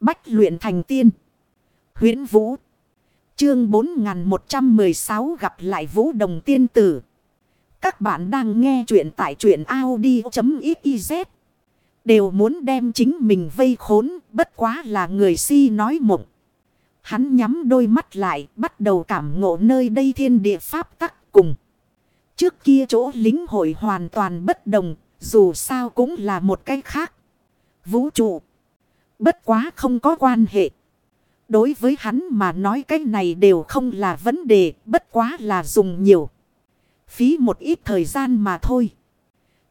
Bách luyện thành tiên. huyễn Vũ. Chương 4116 gặp lại Vũ Đồng Tiên Tử. Các bạn đang nghe truyện tại truyện Audi.xyz. Đều muốn đem chính mình vây khốn, bất quá là người si nói mộng. Hắn nhắm đôi mắt lại, bắt đầu cảm ngộ nơi đây thiên địa pháp tắc cùng. Trước kia chỗ lính hội hoàn toàn bất đồng, dù sao cũng là một cái khác. Vũ trụ. Bất quá không có quan hệ. Đối với hắn mà nói cái này đều không là vấn đề, bất quá là dùng nhiều. Phí một ít thời gian mà thôi.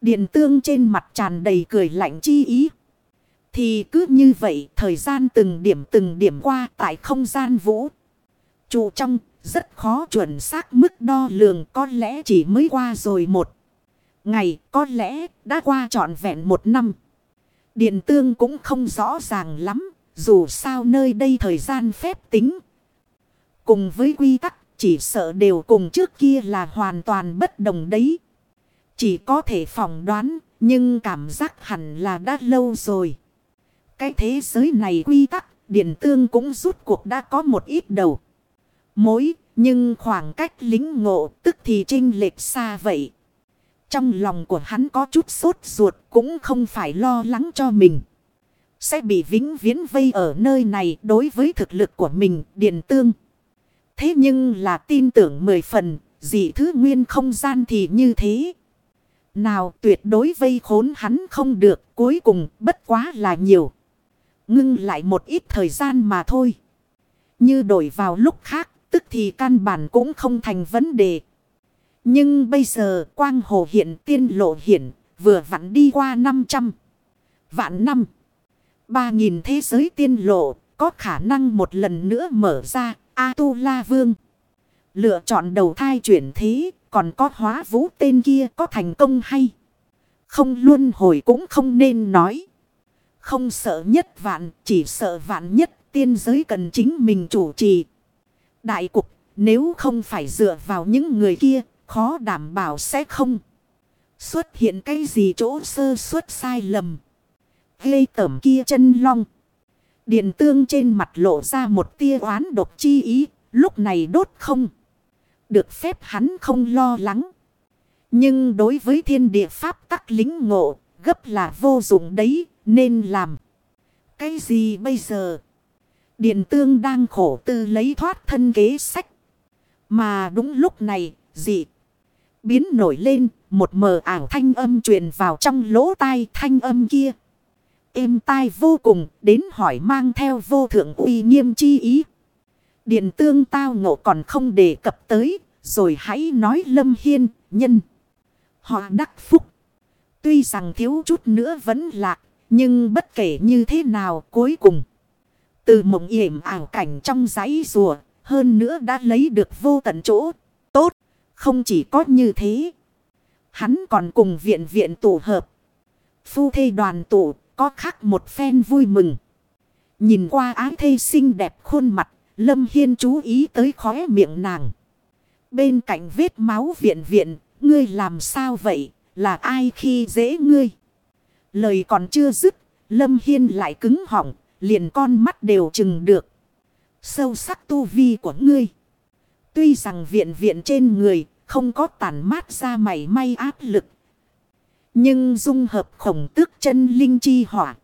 Điện tương trên mặt tràn đầy cười lạnh chi ý. Thì cứ như vậy thời gian từng điểm từng điểm qua tại không gian vũ. Trụ trong rất khó chuẩn xác mức đo lường có lẽ chỉ mới qua rồi một ngày có lẽ đã qua trọn vẹn một năm. Điện tương cũng không rõ ràng lắm, dù sao nơi đây thời gian phép tính. Cùng với quy tắc, chỉ sợ đều cùng trước kia là hoàn toàn bất đồng đấy. Chỉ có thể phỏng đoán, nhưng cảm giác hẳn là đã lâu rồi. Cái thế giới này quy tắc, điện tương cũng rút cuộc đã có một ít đầu. Mối, nhưng khoảng cách lính ngộ, tức thì trinh lệch xa vậy. Trong lòng của hắn có chút sốt ruột cũng không phải lo lắng cho mình. Sẽ bị vĩnh viễn vây ở nơi này đối với thực lực của mình điện tương. Thế nhưng là tin tưởng mười phần, dị thứ nguyên không gian thì như thế. Nào tuyệt đối vây khốn hắn không được, cuối cùng bất quá là nhiều. Ngưng lại một ít thời gian mà thôi. Như đổi vào lúc khác, tức thì căn bản cũng không thành vấn đề. Nhưng bây giờ quang hồ hiện, tiên lộ hiện, vừa vặn đi qua 500 vạn năm. Ba nghìn thế giới tiên lộ có khả năng một lần nữa mở ra, A-tu-la vương. Lựa chọn đầu thai chuyển thế, còn có hóa vũ tên kia có thành công hay. Không luôn hồi cũng không nên nói. Không sợ nhất vạn, chỉ sợ vạn nhất, tiên giới cần chính mình chủ trì. Đại cục, nếu không phải dựa vào những người kia khó đảm bảo sẽ không. Xuất hiện cái gì chỗ sơ suất sai lầm. Gây tẩm kia chân long. Điện tương trên mặt lộ ra một tia oán độc chi ý. Lúc này đốt không. Được phép hắn không lo lắng. Nhưng đối với thiên địa pháp tắc lính ngộ. Gấp là vô dụng đấy. Nên làm. Cái gì bây giờ? Điện tương đang khổ tư lấy thoát thân kế sách. Mà đúng lúc này, dị. Biến nổi lên, một mờ ảo thanh âm truyền vào trong lỗ tai thanh âm kia êm tai vô cùng, đến hỏi mang theo vô thượng uy nghiêm chi ý. Điện tương tao ngộ còn không đề cập tới, rồi hãy nói lâm hiên, nhân. Họ đắc phúc. Tuy rằng thiếu chút nữa vẫn lạc, nhưng bất kể như thế nào cuối cùng. Từ mộng yểm ảo cảnh trong giấy rùa, hơn nữa đã lấy được vô tận chỗ. Tốt, không chỉ có như thế. Hắn còn cùng viện viện tụ hợp. Phu thê đoàn tụ có khác một phen vui mừng. Nhìn qua ái thê xinh đẹp khuôn mặt, Lâm Hiên chú ý tới khóe miệng nàng. Bên cạnh vết máu viện viện, ngươi làm sao vậy, là ai khi dễ ngươi? Lời còn chưa dứt, Lâm Hiên lại cứng họng, liền con mắt đều chừng được. Sâu sắc tu vi của ngươi. Tuy rằng viện viện trên người, không có tàn mát ra mảy may áp lực nhưng dung hợp khổng tước chân linh chi hỏa.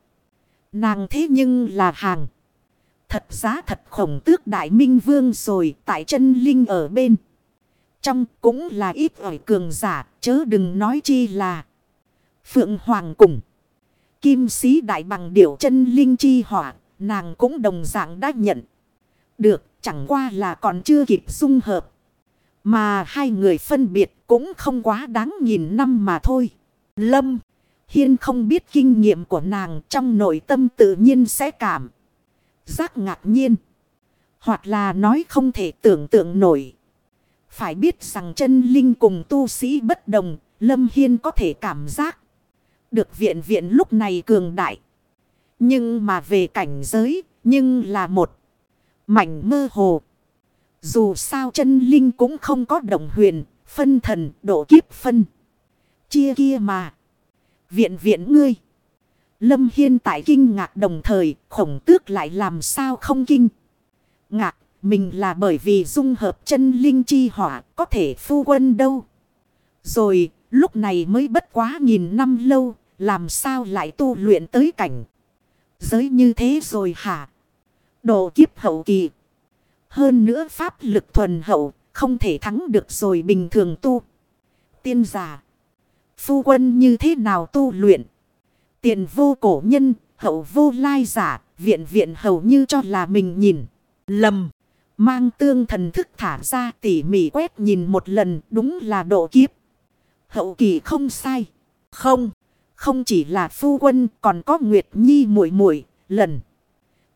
Nàng thế nhưng là hàng. Thật giá thật khổng tước đại minh vương rồi tại chân linh ở bên. Trong cũng là ít ỏi cường giả, chớ đừng nói chi là. Phượng Hoàng cùng. Kim sĩ đại bằng điểu chân linh chi hỏa. Nàng cũng đồng dạng đã nhận. Được chẳng qua là còn chưa kịp dung hợp. Mà hai người phân biệt cũng không quá đáng nhìn năm mà thôi. Lâm. Hiên không biết kinh nghiệm của nàng trong nội tâm tự nhiên sẽ cảm. Giác ngạc nhiên. Hoặc là nói không thể tưởng tượng nổi. Phải biết rằng chân linh cùng tu sĩ bất đồng. Lâm Hiên có thể cảm giác. Được viện viện lúc này cường đại. Nhưng mà về cảnh giới. Nhưng là một. Mảnh mơ hồ. Dù sao chân linh cũng không có đồng huyền. Phân thần, độ kiếp phân chia kia mà. Viện viện ngươi. Lâm Hiên tại kinh ngạc đồng thời, khổng tước lại làm sao không kinh. Ngạc, mình là bởi vì dung hợp chân linh chi hỏa, có thể phu quân đâu. Rồi, lúc này mới bất quá nghìn năm lâu, làm sao lại tu luyện tới cảnh. Giới như thế rồi hả? Độ kiếp hậu kỳ. Hơn nữa pháp lực thuần hậu không thể thắng được rồi bình thường tu. Tiên giả. Phu quân như thế nào tu luyện? Tiền vô cổ nhân, hậu vô lai giả, viện viện hầu như cho là mình nhìn. Lầm. Mang tương thần thức thả ra tỉ mỉ quét nhìn một lần đúng là độ kiếp. Hậu kỳ không sai. Không. Không chỉ là phu quân còn có Nguyệt Nhi muội muội lần.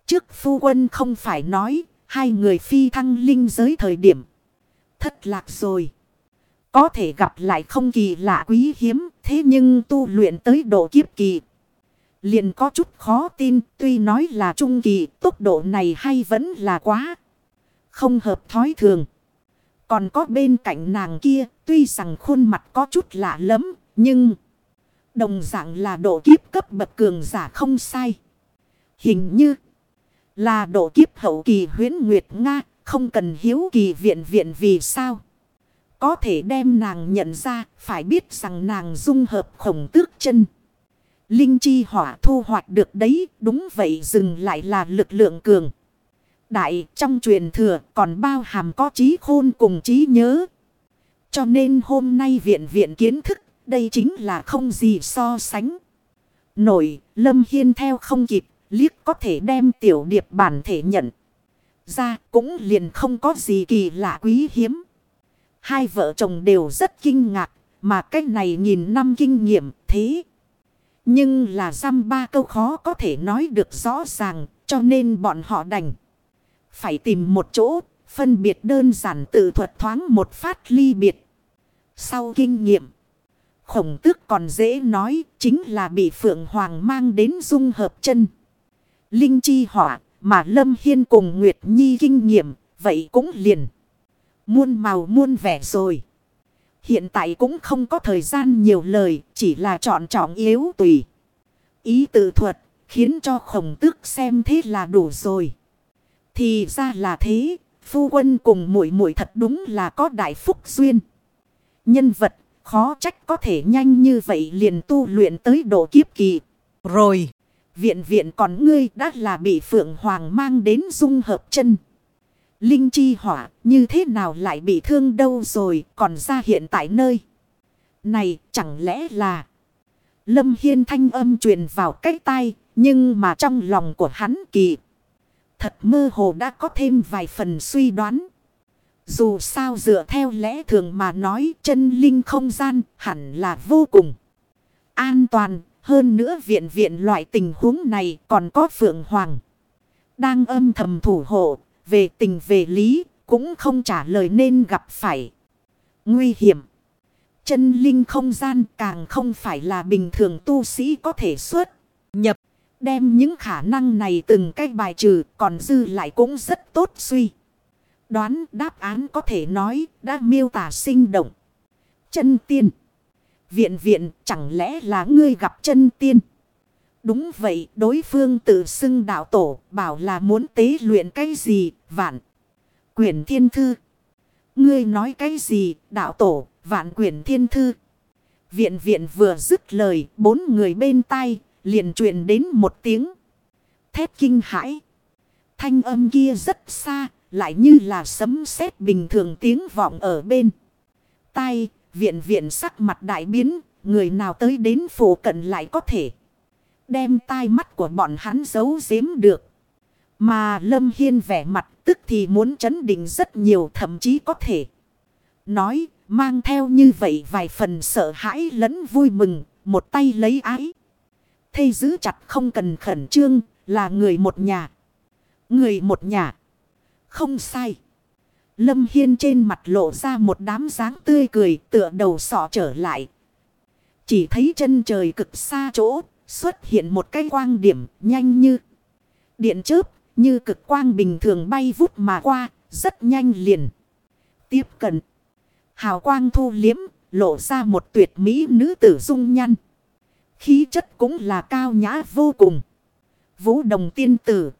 Trước phu quân không phải nói, hai người phi thăng linh giới thời điểm. Thất lạc rồi. Có thể gặp lại không kỳ lạ quý hiếm, thế nhưng tu luyện tới độ kiếp kỳ. Liền có chút khó tin, tuy nói là trung kỳ, tốc độ này hay vẫn là quá. Không hợp thói thường. Còn có bên cạnh nàng kia, tuy rằng khuôn mặt có chút lạ lắm nhưng... Đồng dạng là độ kiếp cấp bậc cường giả không sai. Hình như là độ kiếp hậu kỳ huyến Nguyệt Nga, không cần hiếu kỳ viện viện vì sao. Có thể đem nàng nhận ra, phải biết rằng nàng dung hợp khổng tước chân. Linh chi hỏa thu hoạch được đấy, đúng vậy dừng lại là lực lượng cường. Đại trong truyền thừa còn bao hàm có trí khôn cùng trí nhớ. Cho nên hôm nay viện viện kiến thức đây chính là không gì so sánh. Nổi, Lâm Hiên theo không kịp, liếc có thể đem tiểu điệp bản thể nhận. Ra cũng liền không có gì kỳ lạ quý hiếm. Hai vợ chồng đều rất kinh ngạc, mà cách này nhìn năm kinh nghiệm thế. Nhưng là xăm ba câu khó có thể nói được rõ ràng, cho nên bọn họ đành. Phải tìm một chỗ, phân biệt đơn giản tự thuật thoáng một phát ly biệt. Sau kinh nghiệm. Khổng tước còn dễ nói chính là bị Phượng Hoàng mang đến dung hợp chân. Linh chi hỏa mà Lâm Hiên cùng Nguyệt Nhi kinh nghiệm vậy cũng liền. Muôn màu muôn vẻ rồi. Hiện tại cũng không có thời gian nhiều lời chỉ là chọn trọng yếu tùy. Ý tự thuật khiến cho khổng tước xem thế là đủ rồi. Thì ra là thế, phu quân cùng muội muội thật đúng là có đại phúc duyên. Nhân vật Khó trách có thể nhanh như vậy liền tu luyện tới độ kiếp kỳ. Rồi, viện viện còn ngươi đã là bị Phượng Hoàng mang đến dung hợp chân. Linh chi hỏa như thế nào lại bị thương đâu rồi, còn ra hiện tại nơi. Này, chẳng lẽ là Lâm Hiên thanh âm truyền vào cái tai, nhưng mà trong lòng của hắn kỳ. Thật mơ hồ đã có thêm vài phần suy đoán. Dù sao dựa theo lẽ thường mà nói, chân linh không gian hẳn là vô cùng an toàn. Hơn nữa viện viện loại tình huống này còn có Phượng Hoàng. Đang âm thầm thủ hộ, về tình về lý, cũng không trả lời nên gặp phải. Nguy hiểm. Chân linh không gian càng không phải là bình thường tu sĩ có thể xuất, nhập. Đem những khả năng này từng cách bài trừ còn dư lại cũng rất tốt suy. Đoán đáp án có thể nói đã miêu tả sinh động. Chân tiên. Viện viện chẳng lẽ là ngươi gặp chân tiên. Đúng vậy đối phương tự xưng đạo tổ bảo là muốn tế luyện cái gì vạn. Quyển thiên thư. Ngươi nói cái gì đạo tổ vạn quyển thiên thư. Viện viện vừa dứt lời bốn người bên tai liền truyền đến một tiếng. Thét kinh hãi. Thanh âm kia rất xa lại như là sấm sét bình thường tiếng vọng ở bên. Tai, viện viện sắc mặt đại biến, người nào tới đến phủ cận lại có thể. Đem tai mắt của bọn hắn giấu giếm được. Mà Lâm Hiên vẻ mặt tức thì muốn chấn định rất nhiều thậm chí có thể. Nói, mang theo như vậy vài phần sợ hãi lẫn vui mừng, một tay lấy ái. Thây giữ chặt không cần khẩn trương, là người một nhà. Người một nhà. Không sai. Lâm Hiên trên mặt lộ ra một đám dáng tươi cười tựa đầu sọ trở lại. Chỉ thấy chân trời cực xa chỗ xuất hiện một cái quang điểm nhanh như điện chớp như cực quang bình thường bay vút mà qua rất nhanh liền. Tiếp cận. Hào quang thu liếm lộ ra một tuyệt mỹ nữ tử dung nhăn. Khí chất cũng là cao nhã vô cùng. Vũ đồng tiên tử.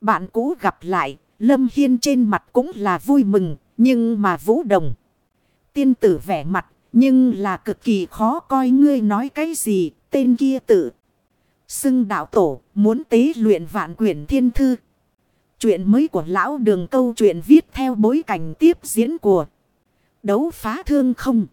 Bạn cũ gặp lại, Lâm Hiên trên mặt cũng là vui mừng, nhưng mà Vũ đồng. Tiên tử vẻ mặt, nhưng là cực kỳ khó coi ngươi nói cái gì, tên kia tử? Xưng đạo tổ, muốn tế luyện vạn quyển thiên thư. Chuyện mới của lão đường câu chuyện viết theo bối cảnh tiếp diễn của đấu phá thương không.